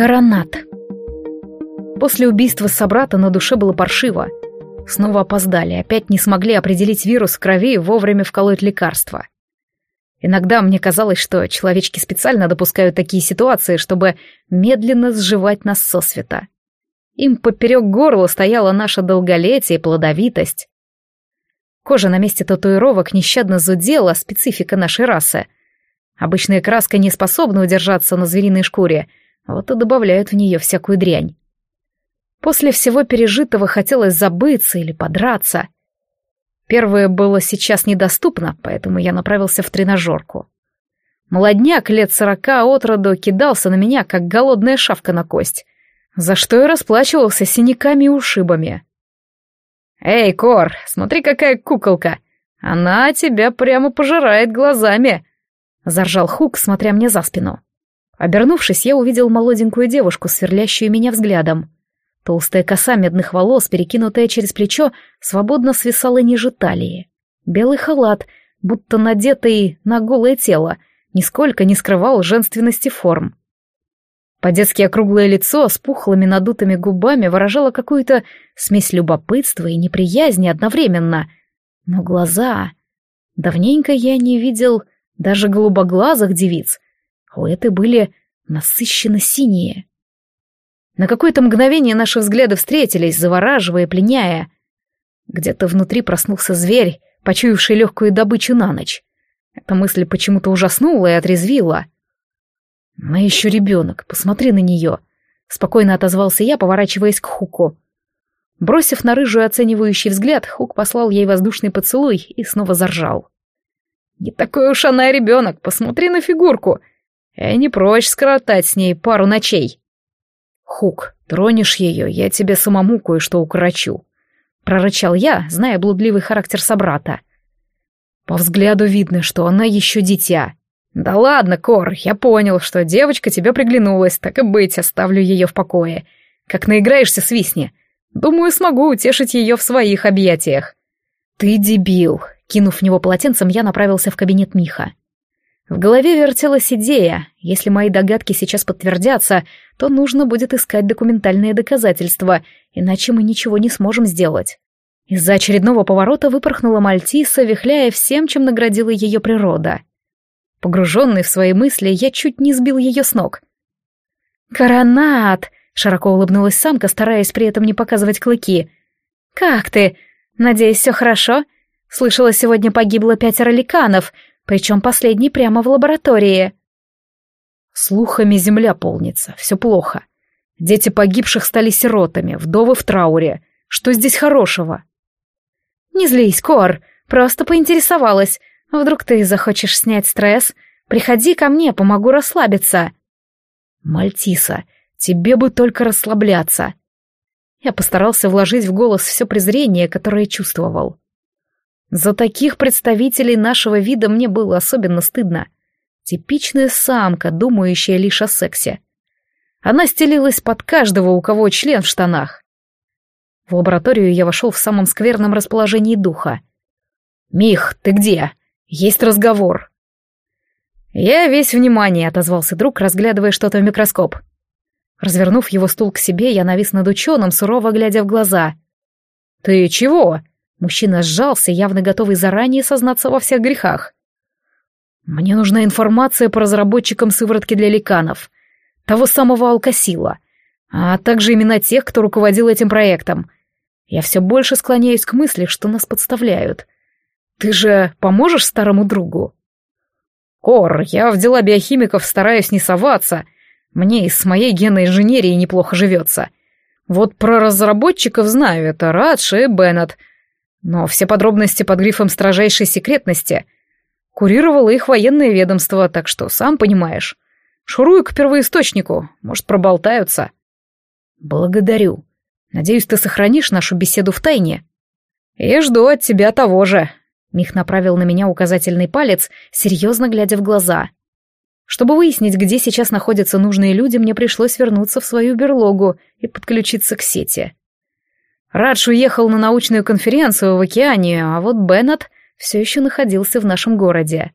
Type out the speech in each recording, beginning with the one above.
Коронат. После убийства собрата на душе было паршиво. Снова опоздали, опять не смогли определить вирус в крови и вовремя вколоть лекарства. Иногда мне казалось, что человечки специально допускают такие ситуации, чтобы медленно сживать нас сосвета. Им поперек горла стояла наша долголетие и плодовитость. Кожа на месте татуировок нещадно зудела, специфика нашей расы. Обычная краска не способна удержаться на звериной шкуре, вот и добавляют в нее всякую дрянь. После всего пережитого хотелось забыться или подраться — Первое было сейчас недоступно, поэтому я направился в тренажерку. Молодняк лет сорока от роду кидался на меня, как голодная шавка на кость, за что и расплачивался синяками и ушибами. «Эй, Кор, смотри, какая куколка! Она тебя прямо пожирает глазами!» — заржал Хук, смотря мне за спину. Обернувшись, я увидел молоденькую девушку, сверлящую меня взглядом. Толстая коса медных волос, перекинутая через плечо, свободно свисала ниже талии. Белый халат, будто надетый на голое тело, нисколько не скрывал женственности форм. По-детски округлое лицо с пухлыми надутыми губами выражало какую-то смесь любопытства и неприязни одновременно. Но глаза... Давненько я не видел даже голубоглазых девиц. У этой были насыщенно синие. На какое-то мгновение наши взгляды встретились, завораживая, пленяя. Где-то внутри проснулся зверь, почуявший легкую добычу на ночь. Эта мысль почему-то ужаснула и отрезвила. «Она еще ребенок, посмотри на нее», — спокойно отозвался я, поворачиваясь к Хуку. Бросив на рыжую оценивающий взгляд, Хук послал ей воздушный поцелуй и снова заржал. «Не такой уж она и ребенок, посмотри на фигурку. Я не прочь скоротать с ней пару ночей». «Хук, тронешь ее, я тебе самому кое-что укорочу», — прорычал я, зная блудливый характер собрата. По взгляду видно, что она еще дитя. «Да ладно, Кор, я понял, что девочка тебе приглянулась, так и быть, оставлю ее в покое. Как наиграешься, свистни. Думаю, смогу утешить ее в своих объятиях». «Ты дебил!» Кинув в него полотенцем, я направился в кабинет Миха. В голове вертелась идея. Если мои догадки сейчас подтвердятся, то нужно будет искать документальные доказательства, иначе мы ничего не сможем сделать. Из-за очередного поворота выпорхнула Мальтиса, вихляя всем, чем наградила ее природа. Погруженный в свои мысли, я чуть не сбил ее с ног. «Коронат!» — широко улыбнулась самка, стараясь при этом не показывать клыки. «Как ты? Надеюсь, все хорошо? Слышала, сегодня погибло пятеро ликанов — причем последний прямо в лаборатории. Слухами земля полнится, все плохо. Дети погибших стали сиротами, вдовы в трауре. Что здесь хорошего? Не злись, Кор, просто поинтересовалась. Вдруг ты захочешь снять стресс? Приходи ко мне, помогу расслабиться. Мальтиса, тебе бы только расслабляться. Я постарался вложить в голос все презрение, которое чувствовал. За таких представителей нашего вида мне было особенно стыдно. Типичная самка, думающая лишь о сексе. Она стелилась под каждого, у кого член в штанах. В лабораторию я вошел в самом скверном расположении духа. «Мих, ты где? Есть разговор». «Я весь внимание», — отозвался друг, разглядывая что-то в микроскоп. Развернув его стул к себе, я навис над ученым, сурово глядя в глаза. «Ты чего?» Мужчина сжался, явно готовый заранее сознаться во всех грехах. «Мне нужна информация по разработчикам сыворотки для ликанов, того самого Алкасила, а также имена тех, кто руководил этим проектом. Я все больше склоняюсь к мысли, что нас подставляют. Ты же поможешь старому другу?» «Кор, я в дела биохимиков стараюсь не соваться. Мне и с моей генной инженерией неплохо живется. Вот про разработчиков знаю, это Радши и Беннет — но все подробности под грифом строжайшей секретности курировало их военное ведомство, так что, сам понимаешь, шурую к первоисточнику, может, проболтаются. Благодарю. Надеюсь, ты сохранишь нашу беседу в тайне. И жду от тебя того же. Мих направил на меня указательный палец, серьезно глядя в глаза. Чтобы выяснить, где сейчас находятся нужные люди, мне пришлось вернуться в свою берлогу и подключиться к сети. Радж уехал на научную конференцию в Океанию, а вот Беннет все еще находился в нашем городе.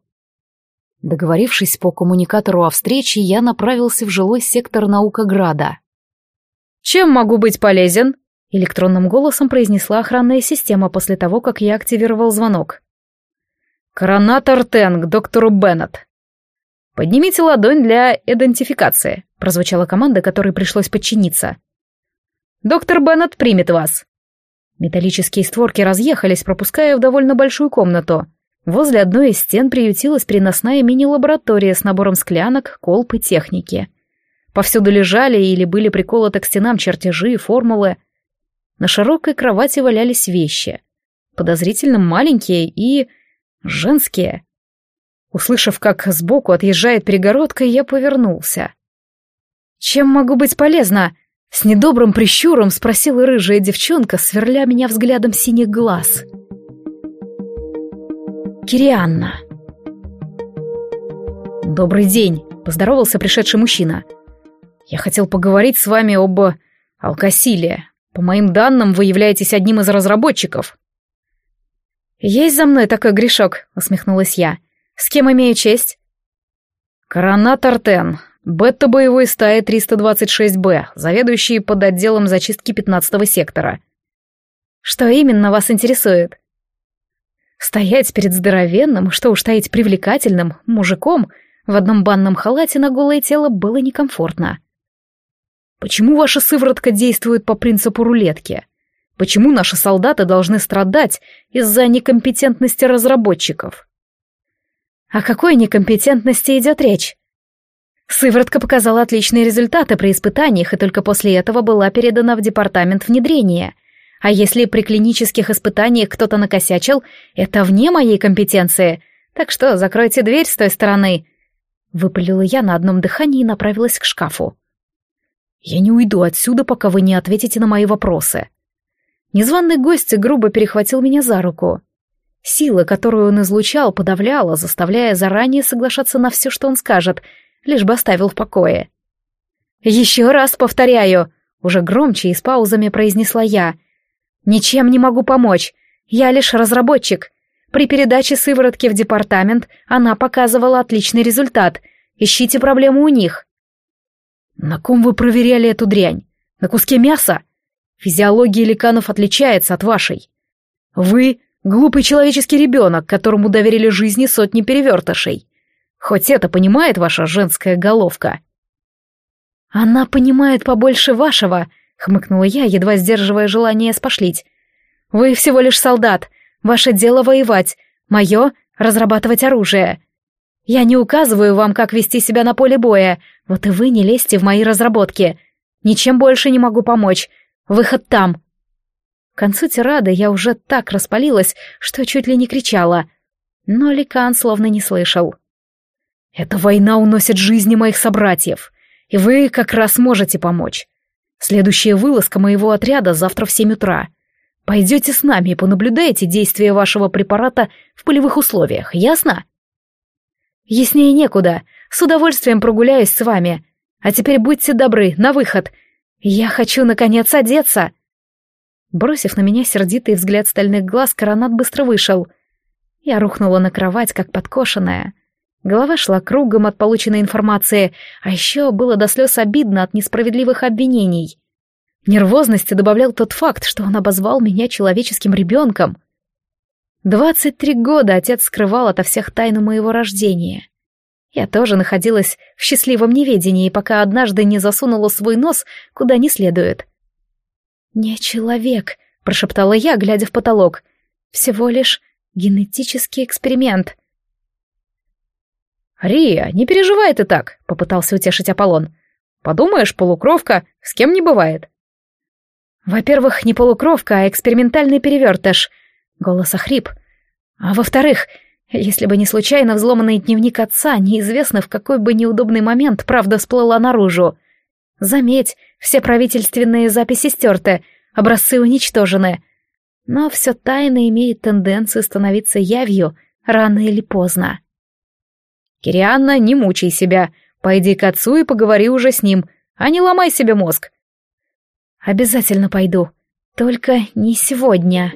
Договорившись по коммуникатору о встрече, я направился в жилой сектор Наукограда. «Чем могу быть полезен?» — электронным голосом произнесла охранная система после того, как я активировал звонок. «Коронатор Тенг, доктору Беннет». «Поднимите ладонь для идентификации», — прозвучала команда, которой пришлось подчиниться. «Доктор Беннет примет вас». Металлические створки разъехались, пропуская в довольно большую комнату. Возле одной из стен приютилась переносная мини-лаборатория с набором склянок, колб и техники. Повсюду лежали или были приколоты к стенам чертежи и формулы. На широкой кровати валялись вещи. Подозрительно маленькие и... женские. Услышав, как сбоку отъезжает перегородка, я повернулся. «Чем могу быть полезна?» С недобрым прищуром спросила рыжая девчонка, сверля меня взглядом синих глаз. «Чем Кирианна. «Добрый день», — поздоровался пришедший мужчина. «Я хотел поговорить с вами об алкосиле. По моим данным, вы являетесь одним из разработчиков». «Есть за мной такой грешок», — усмехнулась я. «С кем имею честь?» «Коронатор Тен, бета-боевой стаи 326-Б, заведующий под отделом зачистки 15-го сектора». «Что именно вас интересует?» Стоять перед здоровенным, что уж таить привлекательным, мужиком в одном банном халате на голое тело было некомфортно. Почему ваша сыворотка действует по принципу рулетки? Почему наши солдаты должны страдать из-за некомпетентности разработчиков? О какой некомпетентности идет речь? Сыворотка показала отличные результаты при испытаниях и только после этого была передана в департамент внедрения — а если при клинических испытаниях кто-то накосячил, это вне моей компетенции. Так что закройте дверь с той стороны. Выпалила я на одном дыхании и направилась к шкафу. Я не уйду отсюда, пока вы не ответите на мои вопросы. Незваный гость грубо перехватил меня за руку. Сила, которую он излучал, подавляла, заставляя заранее соглашаться на все, что он скажет, лишь бы оставил в покое. «Еще раз повторяю», — уже громче и с паузами произнесла я, «Ничем не могу помочь. Я лишь разработчик. При передаче сыворотки в департамент она показывала отличный результат. Ищите проблему у них». «На ком вы проверяли эту дрянь? На куске мяса? Физиология ликанов отличается от вашей. Вы — глупый человеческий ребенок, которому доверили жизни сотни перевертышей. Хоть это понимает ваша женская головка». «Она понимает побольше вашего», — хмыкнула я, едва сдерживая желание спошлить. «Вы всего лишь солдат. Ваше дело воевать. Мое — разрабатывать оружие. Я не указываю вам, как вести себя на поле боя. Вот и вы не лезьте в мои разработки. Ничем больше не могу помочь. Выход там». К концу тирады я уже так распалилась, что чуть ли не кричала. Но Ликан словно не слышал. «Эта война уносит жизни моих собратьев, и вы как раз можете помочь. Следующая вылазка моего отряда завтра в семь утра. Пойдете с нами и понаблюдаете действие вашего препарата в полевых условиях, ясно? Яснее некуда. С удовольствием прогуляюсь с вами. А теперь будьте добры, на выход. Я хочу, наконец, одеться. Бросив на меня сердитый взгляд стальных глаз, Коронат быстро вышел. Я рухнула на кровать, как подкошенная. Голова шла кругом от полученной информации, а еще было до слез обидно от несправедливых обвинений. Нервозности добавлял тот факт, что он обозвал меня человеческим ребенком. Двадцать три года отец скрывал ото всех тайну моего рождения. Я тоже находилась в счастливом неведении, пока однажды не засунула свой нос куда не следует. «Не человек», — прошептала я, глядя в потолок. «Всего лишь генетический эксперимент». «Рия, не переживай ты так», — попытался утешить Аполлон. «Подумаешь, полукровка, с кем не бывает». «Во-первых, не полукровка, а экспериментальный перевертыш», — голос охрип. «А во-вторых, если бы не случайно взломанный дневник отца, неизвестно, в какой бы неудобный момент правда всплыла наружу. Заметь, все правительственные записи стерты, образцы уничтожены. Но все тайно имеет тенденцию становиться явью рано или поздно». «Кирианна, не мучай себя. Пойди к отцу и поговори уже с ним, а не ломай себе мозг». «Обязательно пойду. Только не сегодня».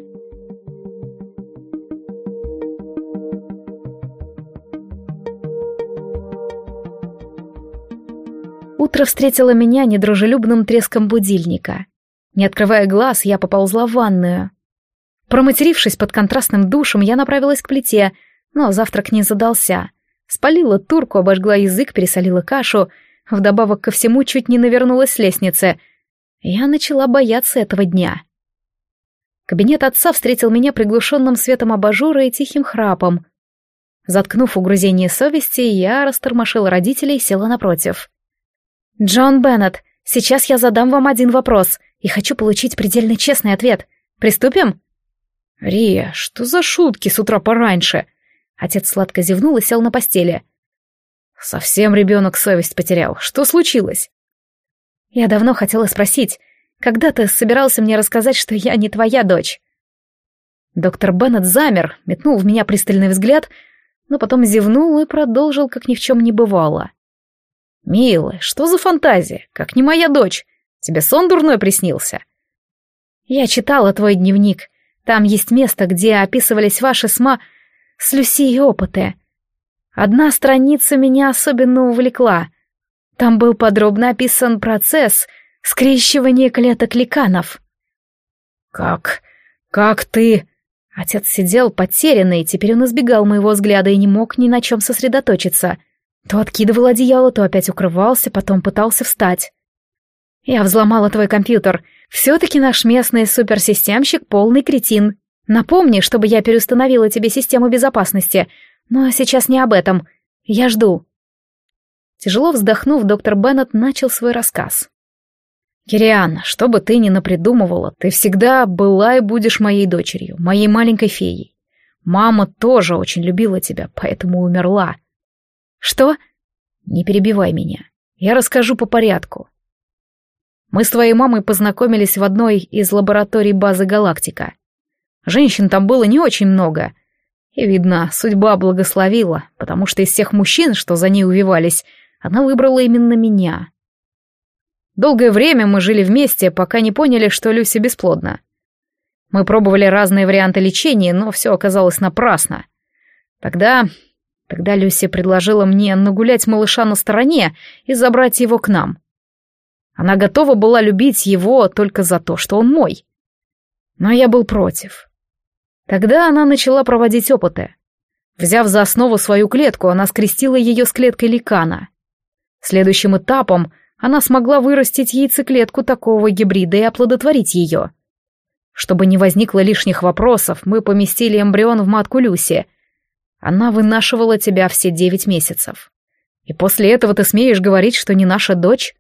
Утро встретило меня недружелюбным треском будильника. Не открывая глаз, я поползла в ванную. Проматерившись под контрастным душем, я направилась к плите, но завтрак не задался. Спалила турку, обожгла язык, пересолила кашу, вдобавок ко всему чуть не навернулась с лестницы. Я начала бояться этого дня. Кабинет отца встретил меня приглушенным светом абажура и тихим храпом. Заткнув угрызение совести, я растормошила родителей и села напротив. «Джон Беннет, сейчас я задам вам один вопрос и хочу получить предельно честный ответ. Приступим?» «Рия, что за шутки с утра пораньше?» Отец сладко зевнул и сел на постели. «Совсем ребенок совесть потерял. Что случилось?» «Я давно хотела спросить, когда ты собирался мне рассказать, что я не твоя дочь?» Доктор Беннет замер, метнул в меня пристальный взгляд, но потом зевнул и продолжил, как ни в чем не бывало. «Милая, что за фантазия? Как не моя дочь? Тебе сон дурной приснился?» «Я читала твой дневник. Там есть место, где описывались ваши сма с Люсией опыты. Одна страница меня особенно увлекла. Там был подробно описан процесс — скрещивание клеток ликанов. «Как? Как ты?» Отец сидел потерянный, теперь он избегал моего взгляда и не мог ни на чем сосредоточиться. То откидывал одеяло, то опять укрывался, потом пытался встать. «Я взломала твой компьютер. Все-таки наш местный суперсистемщик полный кретин. Напомни, чтобы я переустановила тебе систему безопасности. Но сейчас не об этом. Я жду». Тяжело вздохнув, доктор Беннет начал свой рассказ. «Кириан, что бы ты ни напридумывала, ты всегда была и будешь моей дочерью, моей маленькой феей. Мама тоже очень любила тебя, поэтому умерла». «Что?» «Не перебивай меня. Я расскажу по порядку. Мы с твоей мамой познакомились в одной из лабораторий базы «Галактика». Женщин там было не очень много. И, видно, судьба благословила, потому что из всех мужчин, что за ней увивались, она выбрала именно меня. Долгое время мы жили вместе, пока не поняли, что Люси бесплодна. Мы пробовали разные варианты лечения, но все оказалось напрасно. Тогда... Тогда Люси предложила мне нагулять малыша на стороне и забрать его к нам. Она готова была любить его только за то, что он мой. Но я был против. Тогда она начала проводить опыты. Взяв за основу свою клетку, она скрестила ее с клеткой ликана. Следующим этапом она смогла вырастить яйцеклетку такого гибрида и оплодотворить ее. Чтобы не возникло лишних вопросов, мы поместили эмбрион в матку Люси. Она вынашивала тебя все девять месяцев. И после этого ты смеешь говорить, что не наша дочь?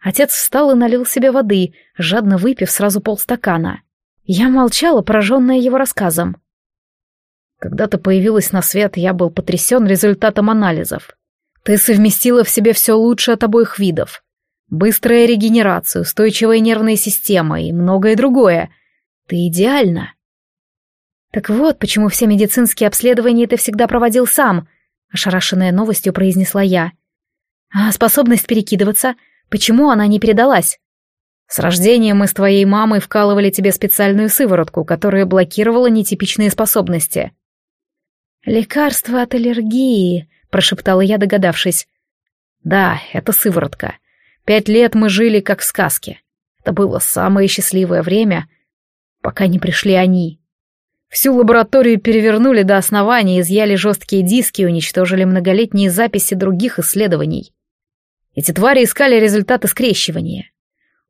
Отец встал и налил себе воды, жадно выпив сразу полстакана. Я молчала, пораженная его рассказом. Когда ты появилась на свет, я был потрясен результатом анализов. Ты совместила в себе все лучшее от обоих видов. Быстрая регенерация, устойчивая нервная система и многое другое. Ты идеальна. Так вот, почему все медицинские обследования ты всегда проводил сам, ошарашенная новостью произнесла я. А способность перекидываться, почему она не передалась? С рождения мы с твоей мамой вкалывали тебе специальную сыворотку, которая блокировала нетипичные способности. Лекарство от аллергии, прошептала я, догадавшись. Да, это сыворотка. Пять лет мы жили как в сказке. Это было самое счастливое время, пока не пришли они. Всю лабораторию перевернули до основания, изъяли жесткие диски и уничтожили многолетние записи других исследований. Эти твари искали результаты скрещивания.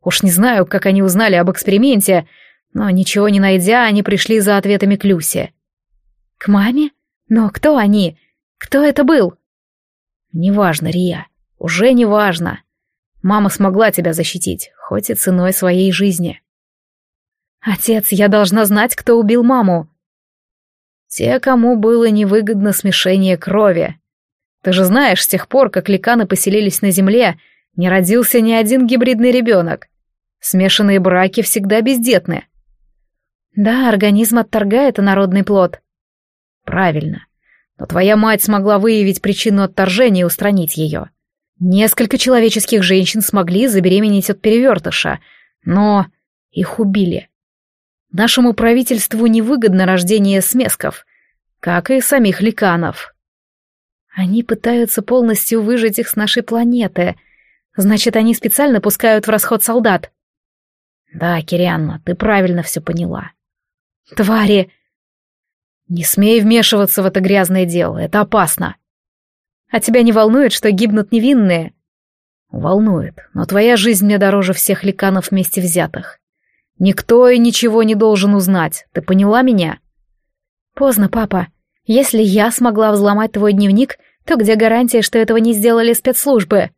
Уж не знаю, как они узнали об эксперименте, но ничего не найдя, они пришли за ответами к Люсе. «К маме? Но кто они? Кто это был? Неважно, Рия, уже неважно. Мама смогла тебя защитить, хоть и ценой своей жизни. Отец, я должна знать, кто убил маму. Те, кому было невыгодно смешение крови. Ты же знаешь, с тех пор, как ликаны поселились на земле, не родился ни один гибридный ребенок. Смешанные браки всегда бездетны. Да, организм отторгает инородный плод. Правильно. Но твоя мать смогла выявить причину отторжения и устранить ее. Несколько человеческих женщин смогли забеременеть от перевертыша, но их убили. Нашему правительству невыгодно рождение смесков, как и самих ликанов. Они пытаются полностью выжить их с нашей планеты. Значит, они специально пускают в расход солдат. Да, Кирианна, ты правильно все поняла. Твари! Не смей вмешиваться в это грязное дело, это опасно. А тебя не волнует, что гибнут невинные? Волнует, но твоя жизнь мне дороже всех ликанов вместе взятых. Никто и ничего не должен узнать, ты поняла меня? Поздно, папа. Если я смогла взломать твой дневник, то где гарантия, что этого не сделали спецслужбы?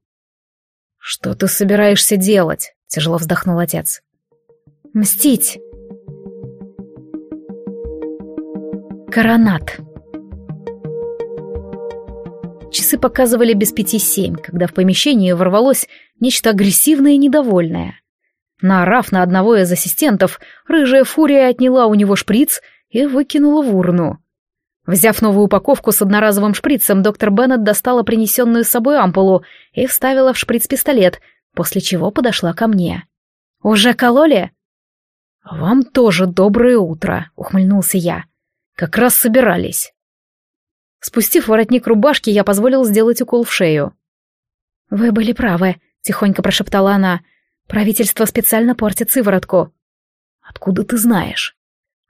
Что ты собираешься делать? Тяжело вздохнул отец. Мстить. Коронат. Часы показывали без пяти семь, когда в помещение ворвалось нечто агрессивное и недовольное. Наорав на одного из ассистентов, рыжая фурия отняла у него шприц и выкинула в урну. Взяв новую упаковку с одноразовым шприцем, доктор Беннет достала принесенную с собой ампулу и вставила в шприц пистолет, после чего подошла ко мне. «Уже кололи?» «Вам тоже доброе утро», — ухмыльнулся я. «Как раз собирались». Спустив воротник рубашки, я позволил сделать укол в шею. «Вы были правы», — тихонько прошептала она. «Правительство специально портит сыворотку». «Откуда ты знаешь?»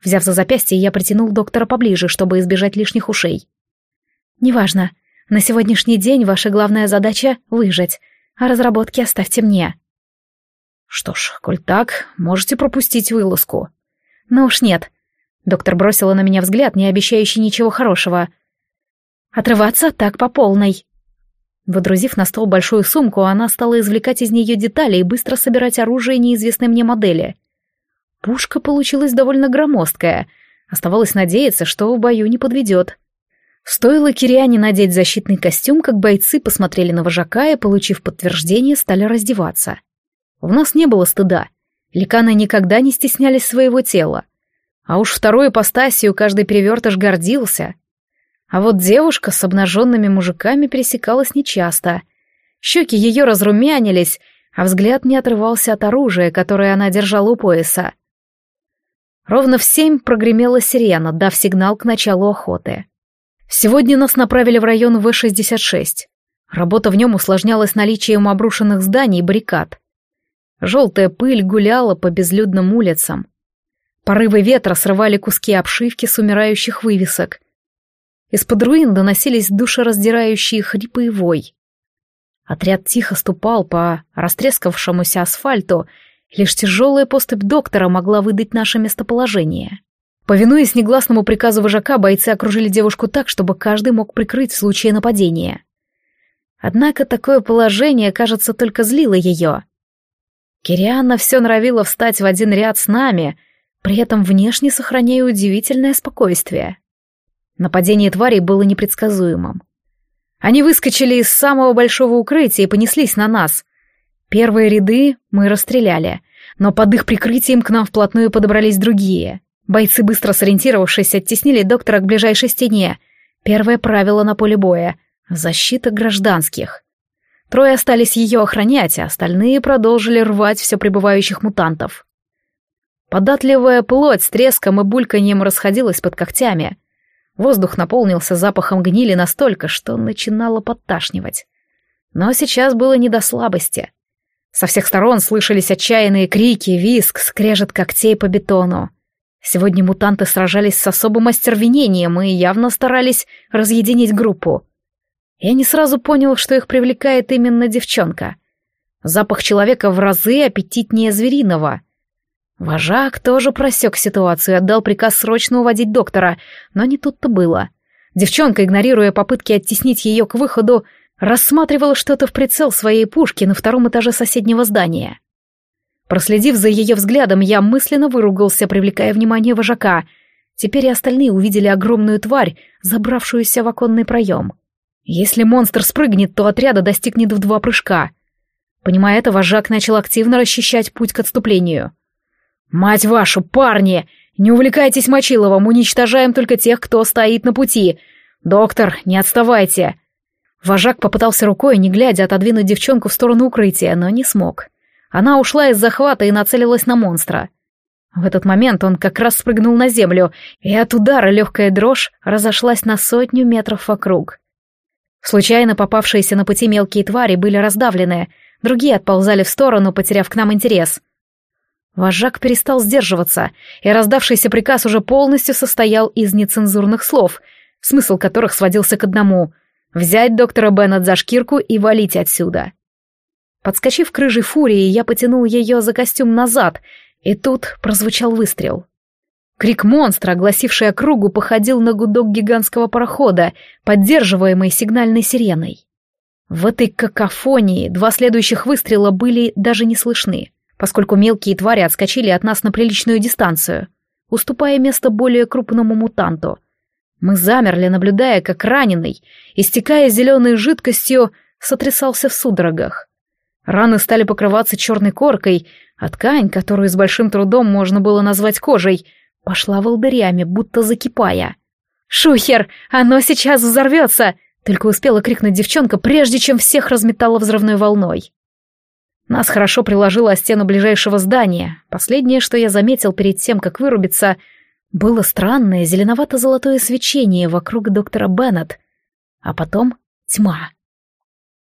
Взяв за запястье, я притянул доктора поближе, чтобы избежать лишних ушей. «Неважно. На сегодняшний день ваша главная задача — выжить, а разработки оставьте мне». «Что ж, коль так, можете пропустить вылазку». «Ну уж нет». Доктор бросила на меня взгляд, не обещающий ничего хорошего. «Отрываться так по полной». Водрузив на стол большую сумку, она стала извлекать из нее детали и быстро собирать оружие неизвестной мне модели — Пушка получилась довольно громоздкая. Оставалось надеяться, что в бою не подведет. Стоило Кириане надеть защитный костюм, как бойцы посмотрели на вожака и, получив подтверждение, стали раздеваться. В нас не было стыда. Ликаны никогда не стеснялись своего тела. А уж второй ипостасию каждый перевертыш гордился. А вот девушка с обнаженными мужиками пересекалась нечасто. Щеки ее разрумянились, а взгляд не отрывался от оружия, которое она держала у пояса. Ровно в семь прогремела сирена, дав сигнал к началу охоты. Сегодня нас направили в район В-66. Работа в нем усложнялась наличием обрушенных зданий и баррикад. Желтая пыль гуляла по безлюдным улицам. Порывы ветра срывали куски обшивки с умирающих вывесок. Из-под руин доносились душераздирающие хрипы и вой. Отряд тихо ступал по растрескавшемуся асфальту Лишь тяжелая поступь доктора могла выдать наше местоположение. Повинуясь негласному приказу вожака, бойцы окружили девушку так, чтобы каждый мог прикрыть в случае нападения. Однако такое положение, кажется, только злило ее. Кирианна все норовила встать в один ряд с нами, при этом внешне сохраняя удивительное спокойствие. Нападение тварей было непредсказуемым. Они выскочили из самого большого укрытия и понеслись на нас — Первые ряды мы расстреляли, но под их прикрытием к нам вплотную подобрались другие. Бойцы, быстро сориентировавшись, оттеснили доктора к ближайшей стене. Первое правило на поле боя — защита гражданских. Трое остались ее охранять, а остальные продолжили рвать все прибывающих мутантов. Податливая плоть с треском и бульканьем расходилась под когтями. Воздух наполнился запахом гнили настолько, что начинало подташнивать. Но сейчас было не до слабости. Со всех сторон слышались отчаянные крики, визг, скрежет когтей по бетону. Сегодня мутанты сражались с особым остервенением и явно старались разъединить группу. Я не сразу понял, что их привлекает именно девчонка. Запах человека в разы аппетитнее звериного. Вожак тоже просек ситуацию и отдал приказ срочно уводить доктора, но не тут-то было. Девчонка, игнорируя попытки оттеснить ее к выходу, рассматривала что-то в прицел своей пушки на втором этаже соседнего здания. Проследив за ее взглядом, я мысленно выругался, привлекая внимание вожака. Теперь и остальные увидели огромную тварь, забравшуюся в оконный проем. Если монстр спрыгнет, то отряда достигнет в два прыжка. Понимая это, вожак начал активно расчищать путь к отступлению. «Мать вашу, парни! Не увлекайтесь Мочиловым, уничтожаем только тех, кто стоит на пути! Доктор, не отставайте!» Вожак попытался рукой, не глядя, отодвинуть девчонку в сторону укрытия, но не смог. Она ушла из захвата и нацелилась на монстра. В этот момент он как раз спрыгнул на землю, и от удара легкая дрожь разошлась на сотню метров вокруг. Случайно попавшиеся на пути мелкие твари были раздавлены, Другие отползали в сторону, потеряв к нам интерес. Вожак перестал сдерживаться, и раздавшийся приказ уже полностью состоял из нецензурных слов, смысл которых сводился к одному — взять доктора Беннет за шкирку и валить отсюда. Подскочив к рыжей фурии, я потянул ее за костюм назад, и тут прозвучал выстрел. Крик монстра, огласивший округу, походил на гудок гигантского парохода, поддерживаемый сигнальной сиреной. В этой какофонии два следующих выстрела были даже не слышны поскольку мелкие твари отскочили от нас на приличную дистанцию, уступая место более крупному мутанту. Мы замерли, наблюдая, как раненый, истекая зеленой жидкостью, сотрясался в судорогах. Раны стали покрываться черной коркой, а ткань, которую с большим трудом можно было назвать кожей, пошла волдырями, будто закипая. «Шухер! Оно сейчас взорвется!» Только успела крикнуть девчонка, прежде чем всех разметала взрывной волной. Нас хорошо приложило о стену ближайшего здания. Последнее, что я заметил перед тем, как вырубиться, было странное зеленовато-золотое свечение вокруг доктора Беннет. А потом тьма.